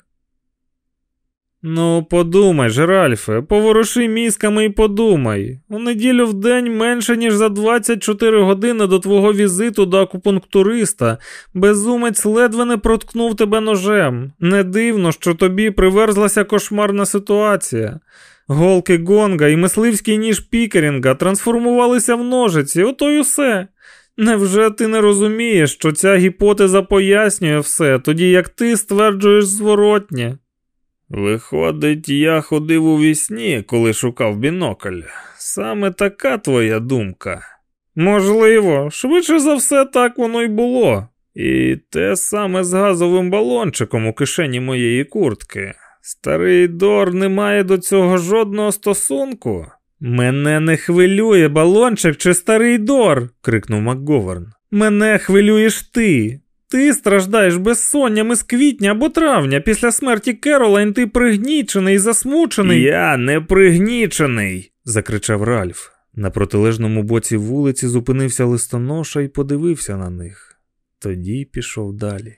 Ну, подумай ж, Ральфе, поворуши мізками і подумай. У неділю в день менше, ніж за 24 години до твого візиту до акупунктуриста, безумець ледве не проткнув тебе ножем. Не дивно, що тобі приверзлася кошмарна ситуація. Голки Гонга і мисливський ніж Пікерінга трансформувалися в ножиці, ото й усе. Невже ти не розумієш, що ця гіпотеза пояснює все, тоді як ти стверджуєш зворотнє? Виходить, я ходив у вісні, коли шукав бінокль. Саме така твоя думка. Можливо, швидше за все, так воно й було. І те саме з газовим балончиком у кишені моєї куртки. Старий Дор не має до цього жодного стосунку. Мене не хвилює балончик чи старий Дор, крикнув МакГоверн. Мене хвилюєш ти. Ти страждаєш безсоннями з квітня або травня. Після смерті Керолайн ти пригнічений, засмучений. Я не пригнічений, закричав Ральф. На протилежному боці вулиці зупинився листоноша і подивився на них. Тоді пішов далі.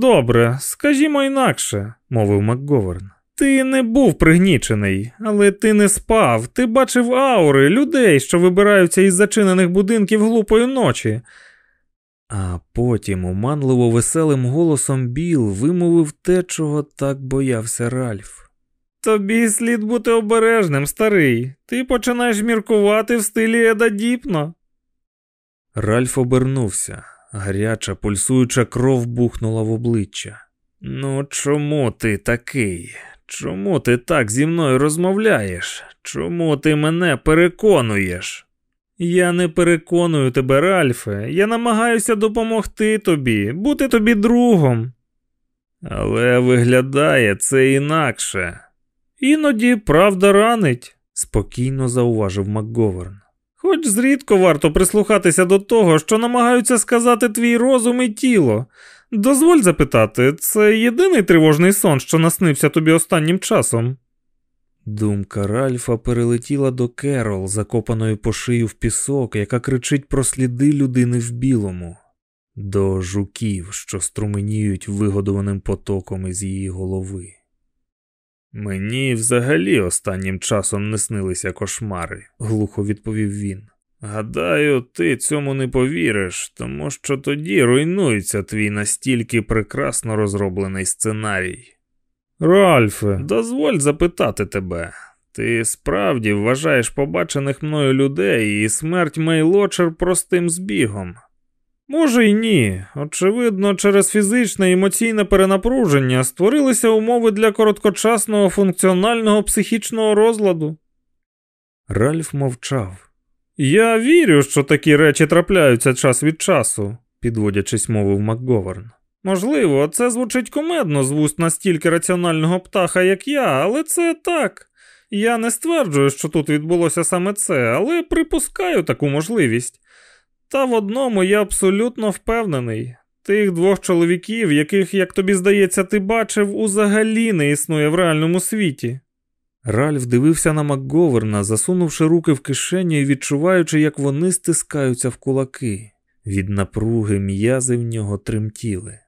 Добре, скажімо інакше, мовив МакГоверн. Ти не був пригнічений, але ти не спав. Ти бачив аури, людей, що вибираються із зачинених будинків глупої ночі. А потім оманливо веселим голосом Біл вимовив те, чого так боявся Ральф. Тобі слід бути обережним, старий. Ти починаєш міркувати в стилі Еда Діпно. Ральф обернувся. Гаряча, пульсуюча кров бухнула в обличчя. Ну, чому ти такий? Чому ти так зі мною розмовляєш? Чому ти мене переконуєш? Я не переконую тебе, Ральфе, я намагаюся допомогти тобі, бути тобі другом. Але виглядає це інакше. Іноді правда ранить, спокійно зауважив МакГоверн. Хоч зрідко варто прислухатися до того, що намагаються сказати твій розум і тіло. Дозволь запитати, це єдиний тривожний сон, що наснився тобі останнім часом. Думка Ральфа перелетіла до Керол, закопаної по шию в пісок, яка кричить про сліди людини в білому, до жуків, що струменіють вигодованим потоком із її голови. Мені взагалі останнім часом не снилися кошмари, глухо відповів він. Гадаю, ти цьому не повіриш, тому що тоді руйнується твій настільки прекрасно розроблений сценарій. Ральфе, дозволь запитати тебе. Ти справді вважаєш побачених мною людей і смерть Мейлочер простим збігом? Може й ні. Очевидно, через фізичне і емоційне перенапруження створилися умови для короткочасного функціонального психічного розладу. Ральф мовчав. Я вірю, що такі речі трапляються час від часу, підводячись, мовив МакГоверн. Можливо, це звучить комедно з вуст настільки раціонального птаха, як я, але це так. Я не стверджую, що тут відбулося саме це, але припускаю таку можливість. Та в одному я абсолютно впевнений. Тих двох чоловіків, яких, як тобі здається, ти бачив, узагалі не існує в реальному світі. Ральф дивився на Макговерна, засунувши руки в кишеню і відчуваючи, як вони стискаються в кулаки. Від напруги м'язи в нього тремтіли.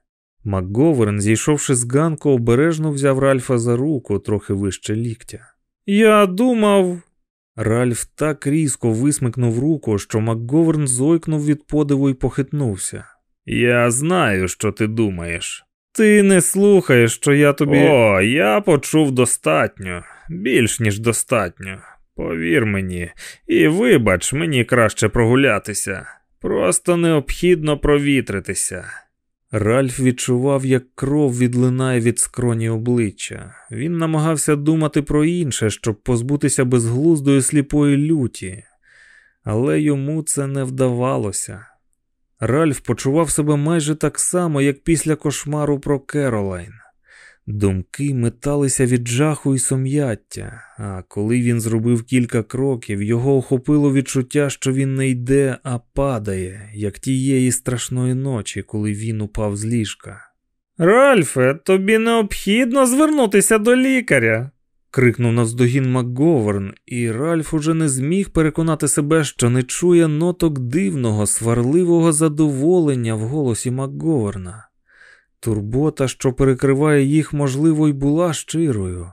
Макговерн, зійшовши з ганку, обережно взяв Ральфа за руку трохи вище ліктя. Я думав. Ральф так різко висмикнув руку, що Макговерн зойкнув від подиву і похитнувся. Я знаю, що ти думаєш. Ти не слухаєш, що я тобі. О, я почув достатньо, більш ніж достатньо. Повір мені, і вибач, мені краще прогулятися. Просто необхідно провітритися. Ральф відчував, як кров відлинає від скроні обличчя. Він намагався думати про інше, щоб позбутися безглуздої сліпої люті, але йому це не вдавалося. Ральф почував себе майже так само, як після кошмару про Керолайн. Думки металися від жаху і сум'яття, а коли він зробив кілька кроків, його охопило відчуття, що він не йде, а падає, як тієї страшної ночі, коли він упав з ліжка. Ральфе, тобі необхідно звернутися до лікаря. крикнув навздогін МакГоверн, і Ральф уже не зміг переконати себе, що не чує ноток дивного, сварливого задоволення в голосі МакГоверна. Турбота, що перекриває їх, можливо, й була щирою,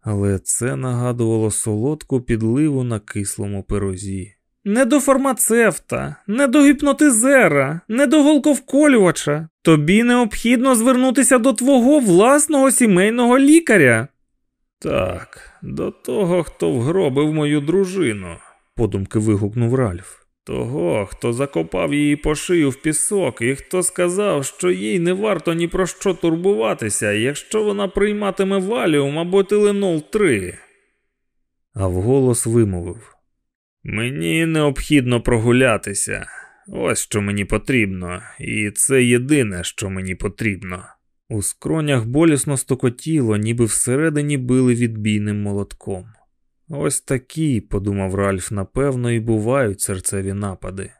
але це нагадувало солодку підливу на кислому пирозі. Не до фармацевта, не до гіпнотизера, не до голковколювача. Тобі необхідно звернутися до твого власного сімейного лікаря. Так, до того, хто вгробив мою дружину, подумки вигукнув Ральф. Того, хто закопав її по шию в пісок, і хто сказав, що їй не варто ні про що турбуватися, якщо вона прийматиме валіум або тиленол 3. А вголос вимовив: Мені необхідно прогулятися. Ось що мені потрібно, і це єдине, що мені потрібно. У скронях болісно стокотіло, ніби всередині били відбійним молотком. Ось такі, подумав Ральф, напевно, і бувають серцеві напади.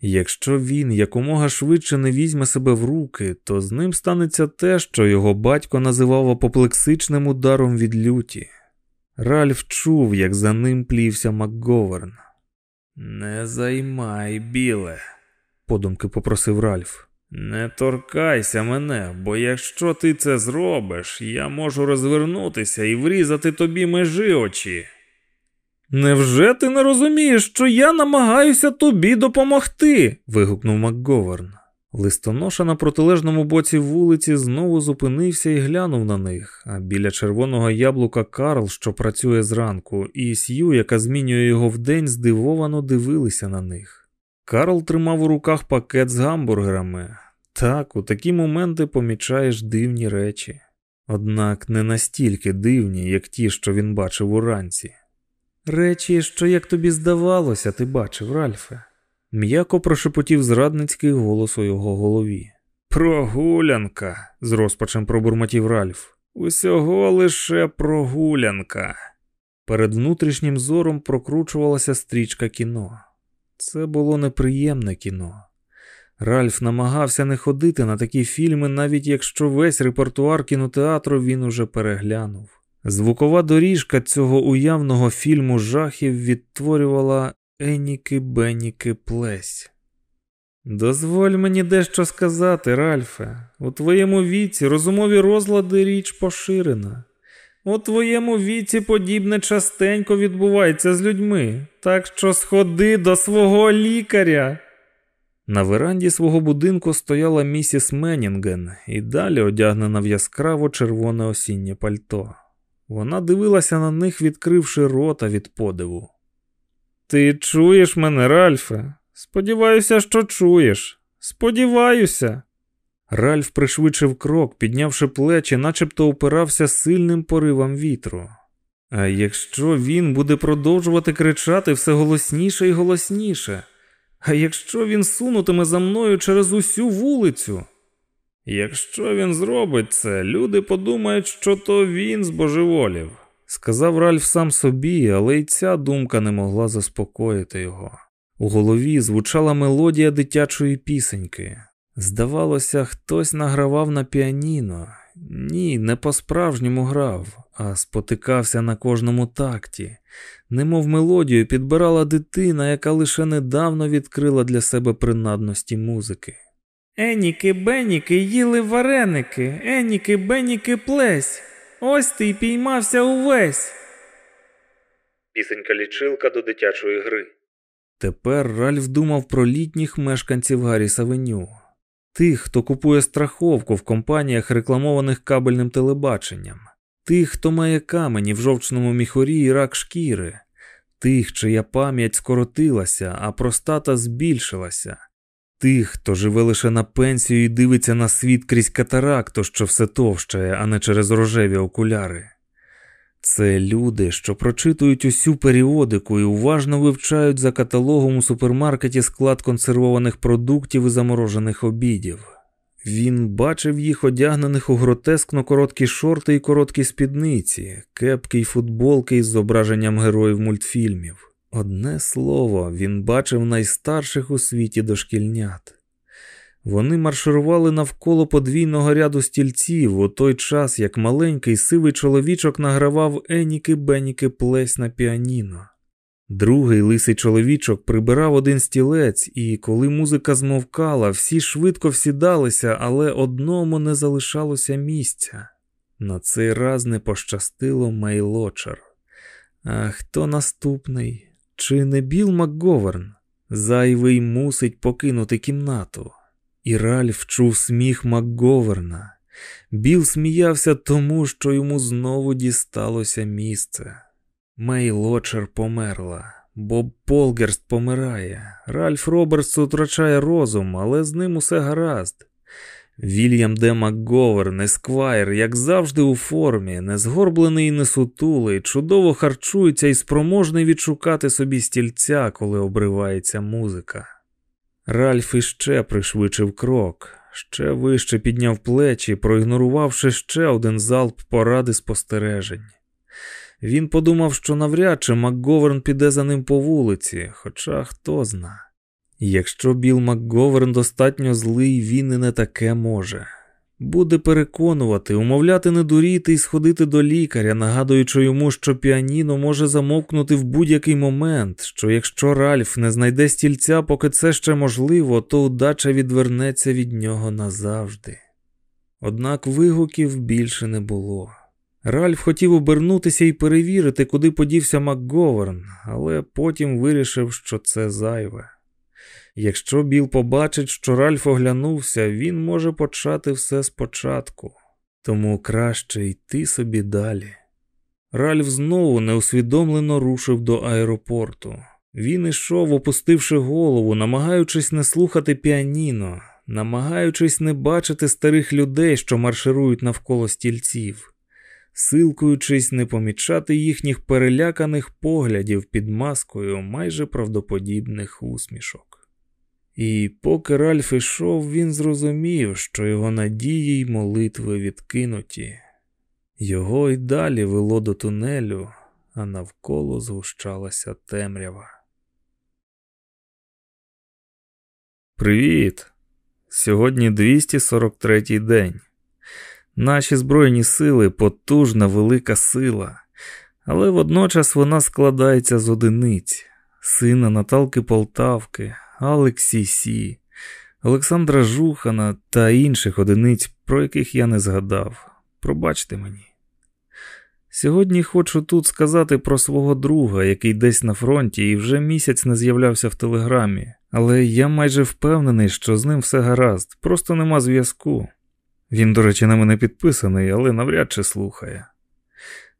Якщо він якомога швидше не візьме себе в руки, то з ним станеться те, що його батько називав апоплексичним ударом від люті. Ральф чув, як за ним плівся Макговерн. Не займай, біле, подумки попросив Ральф. Не торкайся мене, бо якщо ти це зробиш, я можу розвернутися і врізати тобі межи очі. Невже ти не розумієш, що я намагаюся тобі допомогти? вигукнув МакГоверн. Листоноша на протилежному боці вулиці знову зупинився і глянув на них, а біля червоного яблука Карл, що працює зранку, і Сью, яка змінює його вдень, здивовано дивилися на них. Карл тримав у руках пакет з гамбургерами. Так, у такі моменти помічаєш дивні речі, однак не настільки дивні, як ті, що він бачив уранці. Речі, що, як тобі здавалося, ти бачив, Ральфе, м'яко прошепотів зрадницький голос у його голові. Прогулянка, з розпачем пробурмотів Ральф. Усього лише прогулянка. Перед внутрішнім зором прокручувалася стрічка кіно. Це було неприємне кіно. Ральф намагався не ходити на такі фільми, навіть якщо весь репертуар кінотеатру він уже переглянув. Звукова доріжка цього уявного фільму жахів відтворювала Еніки Беніки Плесь. Дозволь мені дещо сказати, Ральфе. У твоєму віці розумові розлади річ поширена. У твоєму віці подібне частенько відбувається з людьми, так що сходи до свого лікаря. На веранді свого будинку стояла місіс Менінген і далі одягнена в яскраво червоне осіннє пальто. Вона дивилася на них, відкривши рота від подиву. Ти чуєш мене, Ральфе? Сподіваюся, що чуєш. Сподіваюся. Ральф пришвидшив крок, піднявши плечі, начебто опирався сильним поривом вітру. А якщо він буде продовжувати кричати все голосніше і голосніше, а якщо він сунутиме за мною через усю вулицю? Якщо він зробить це, люди подумають, що то він збожеволів, сказав Ральф сам собі, але й ця думка не могла заспокоїти його. У голові звучала мелодія дитячої пісеньки. Здавалося, хтось награвав на піаніно. Ні, не по-справжньому грав, а спотикався на кожному такті, немов мелодію підбирала дитина, яка лише недавно відкрила для себе принадності музики. Еніки, беніки, їли вареники, еніки, беніки, плесь. Ось ти й піймався увесь. Пісенька лічилка до дитячої гри. Тепер Ральф думав про літніх мешканців Гарріс-Авеню. Тих, хто купує страховку в компаніях, рекламованих кабельним телебаченням, тих, хто має камені в жовчному міхорі і рак шкіри, тих, чия пам'ять скоротилася, а простата збільшилася, тих, хто живе лише на пенсію і дивиться на світ крізь катаракту, що все товщає, а не через рожеві окуляри. Це люди, що прочитують усю періодику і уважно вивчають за каталогом у супермаркеті склад консервованих продуктів і заморожених обідів. Він бачив їх одягнених у гротескно короткі шорти і короткі спідниці, кепки й футболки із зображенням героїв мультфільмів. Одне слово, він бачив найстарших у світі дошкільнят. Вони марширували навколо подвійного ряду стільців у той час, як маленький сивий чоловічок награвав еніки беніки плесь на піаніно. Другий лисий чоловічок прибирав один стілець, і коли музика змовкала, всі швидко всідалися, але одному не залишалося місця. На цей раз не пощастило Мейлочер. А хто наступний? Чи не Біл Макговерн? Зайвий мусить покинути кімнату. І Ральф чув сміх Макговерна. Біл сміявся тому, що йому знову дісталося місце. Мей Лочер померла, Боб Полгерст помирає, Ральф Робертс втрачає розум, але з ним усе гаразд. Вільям Д. МакГоверн, Есквайр, як завжди, у формі, не згорблений і не сутулий, чудово харчується і спроможний відшукати собі стільця, коли обривається музика. Ральф іще пришвидшив крок, ще вище підняв плечі, проігнорувавши ще один залп поради спостережень. Він подумав, що навряд чи МакГоверн піде за ним по вулиці, хоча хто зна. Якщо Біл МакГоверн достатньо злий, він і не таке може. Буде переконувати, умовляти не дуріти і сходити до лікаря, нагадуючи йому, що піаніно може замовкнути в будь-який момент, що якщо Ральф не знайде стільця, поки це ще можливо, то удача відвернеться від нього назавжди. Однак вигуків більше не було. Ральф хотів обернутися і перевірити, куди подівся МакГоверн, але потім вирішив, що це зайве. Якщо Біл побачить, що Ральф оглянувся, він може почати все спочатку, тому краще йти собі далі. Ральф знову неусвідомлено рушив до аеропорту. Він ішов, опустивши голову, намагаючись не слухати піаніно, намагаючись не бачити старих людей, що марширують навколо стільців, силкуючись не помічати їхніх переляканих поглядів під маскою майже правдоподібних усмішок. І поки Ральф ішов, він зрозумів, що його надії й молитви відкинуті. Його й далі вело до тунелю, а навколо згущалася темрява. Привіт! Сьогодні 243-й день. Наші Збройні сили потужна велика сила, але водночас вона складається з одиниць, сина Наталки Полтавки, Алексі Сі, Олександра Жухана та інших одиниць, про яких я не згадав. Пробачте мені. Сьогодні хочу тут сказати про свого друга, який десь на фронті і вже місяць не з'являвся в телеграмі, але я майже впевнений, що з ним все гаразд, просто нема зв'язку. Він, до речі, на мене підписаний, але навряд чи слухає.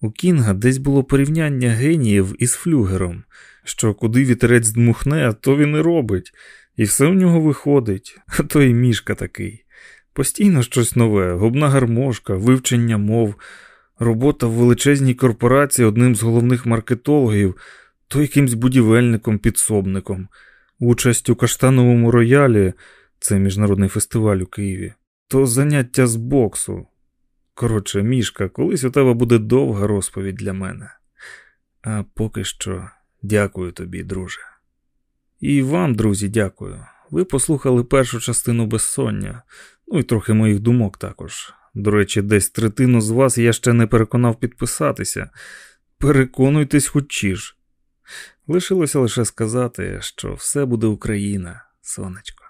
У Кінга десь було порівняння геніїв із флюгером, що куди вітерець дмухне, то він і робить, і все в нього виходить, а то і мішка такий. Постійно щось нове, губна гармошка, вивчення мов, робота в величезній корпорації одним з головних маркетологів, то якимсь будівельником-підсобником, участь у каштановому роялі, це міжнародний фестиваль у Києві, то заняття з боксу. Коротше, мішка, колись у тебе буде довга розповідь для мене. А поки що дякую тобі, друже. І вам, друзі, дякую. Ви послухали першу частину безсоння, ну і трохи моїх думок також. До речі, десь третину з вас я ще не переконав підписатися. Переконуйтесь хоч ж. Лишилося лише сказати, що все буде Україна, сонечко.